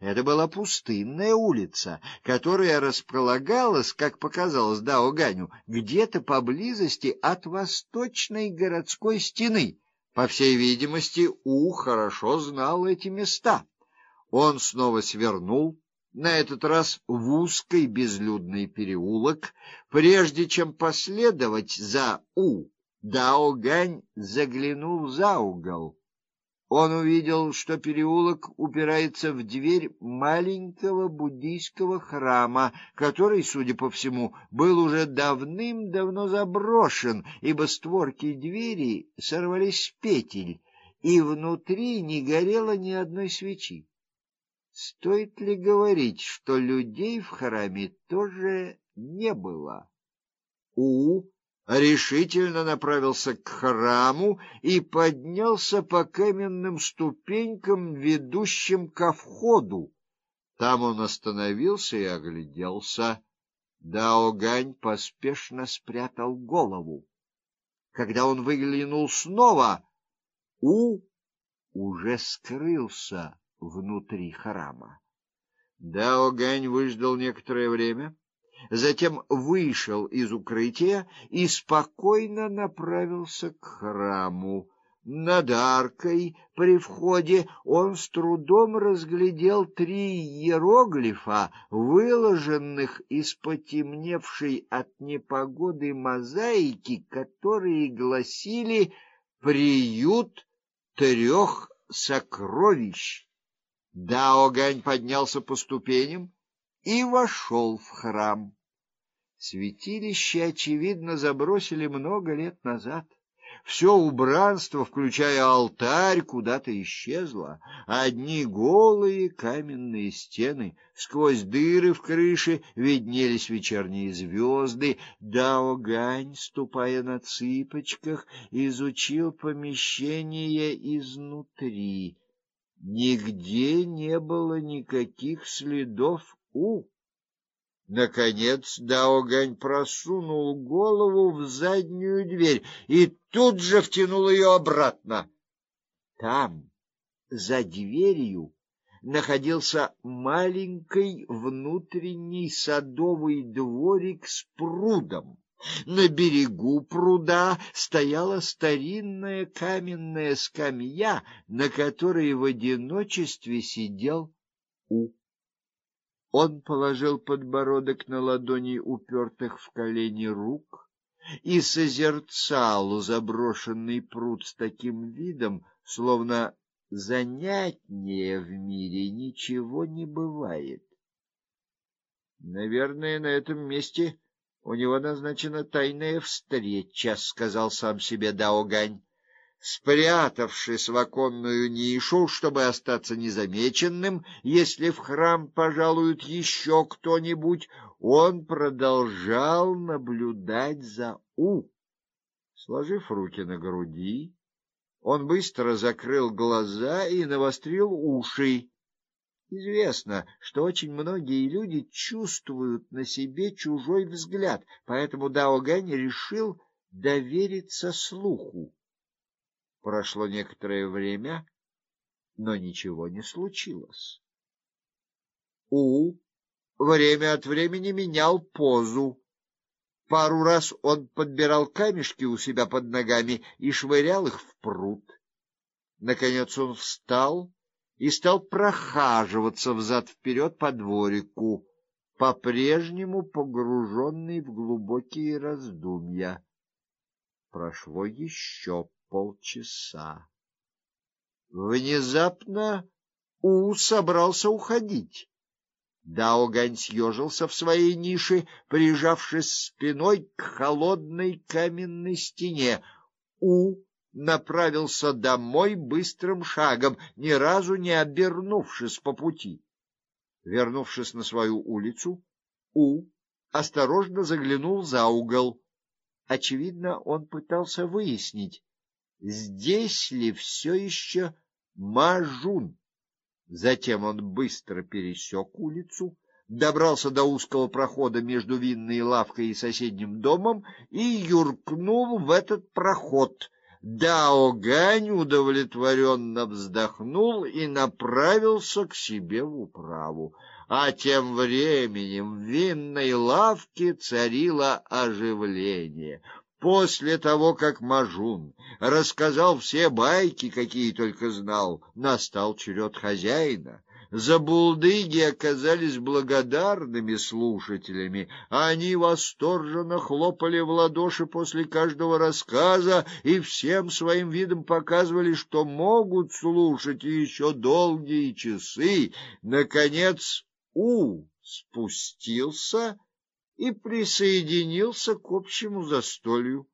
Это была пустынная улица, которая располагалась, как показалось Даоганю, где-то поблизости от восточной городской стены. По всей видимости, У хорошо знал эти места. Он снова свернул на этот раз в узкий безлюдный переулок, прежде чем последовать за У. Даогань заглянул за угол. Он увидел, что переулок упирается в дверь маленького буддийского храма, который, судя по всему, был уже давным-давно заброшен, ибо створки двери сорвались с петель, и внутри не горело ни одной свечи. Стоит ли говорить, что людей в храме тоже не было? У решительно направился к храму и поднялся по каменным ступенькам, ведущим ко входу. Там он остановился и огляделся. Даогань поспешно спрятал голову. Когда он выглянул снова, У уже скрылся внутри храма. Даогань выждал некоторое время, затем вышел из укрытия и спокойно направился к храму. Над аркой при входе он с трудом разглядел три иероглифа, выложенных из потемневшей от непогоды мозаики, которые гласили «Приют трех сокровищ». Даогань поднялся по ступеням и вошел в храм. Святилище, очевидно, забросили много лет назад. Все убранство, включая алтарь, куда-то исчезло. Одни голые каменные стены, сквозь дыры в крыше виднелись вечерние звезды. Даогань, ступая на цыпочках, изучил помещение изнутри. Нигде не было никаких следов у. Наконец Даогань просунул голову в заднюю дверь и тут же втянул ее обратно. Там, за дверью, находился маленький внутренний садовый дворик с прудом. На берегу пруда стояла старинная каменная скамья, на которой в одиночестве сидел У. Он положил подбородок на ладони упертых в колени рук и созерцал заброшенный пруд с таким видом, словно занятнее в мире ничего не бывает. Наверное, на этом месте у него назначена тайная встреча, сказал сам себе Даогань спрятавшись в оконную нишу, чтобы остаться незамеченным, если в храм пожалует еще кто-нибудь, он продолжал наблюдать за У. Сложив руки на груди, он быстро закрыл глаза и навострил уши. Известно, что очень многие люди чувствуют на себе чужой взгляд, поэтому Даогань решил довериться слуху. Прошло некоторое время, но ничего не случилось. У время от времени менял позу. Пару раз он подбирал камешки у себя под ногами и швырял их в пруд. Наконец он встал и стал прохаживаться взад-вперед по дворику, по-прежнему погруженный в глубокие раздумья. Прошло еще полчаса. Внезапно У собрался уходить. Даогань съежился в своей нише, прижавшись спиной к холодной каменной стене. У направился домой быстрым шагом, ни разу не обернувшись по пути. Вернувшись на свою улицу, У осторожно заглянул за угол. Очевидно, он пытался выяснить, здесь ли все еще Мажун. Затем он быстро пересек улицу, добрался до узкого прохода между винной лавкой и соседним домом и юркнул в этот проход. Даогань удовлетворенно вздохнул и направился к себе в управу. А тем временем в винной лавке царило оживление. После того, как Мажун рассказал все байки, какие только знал, настал черед хозяина. Забулдыги оказались благодарными слушателями. Они восторженно хлопали в ладоши после каждого рассказа и всем своим видом показывали, что могут слушать еще долгие часы. Наконец У спустился и присоединился к общему застолью.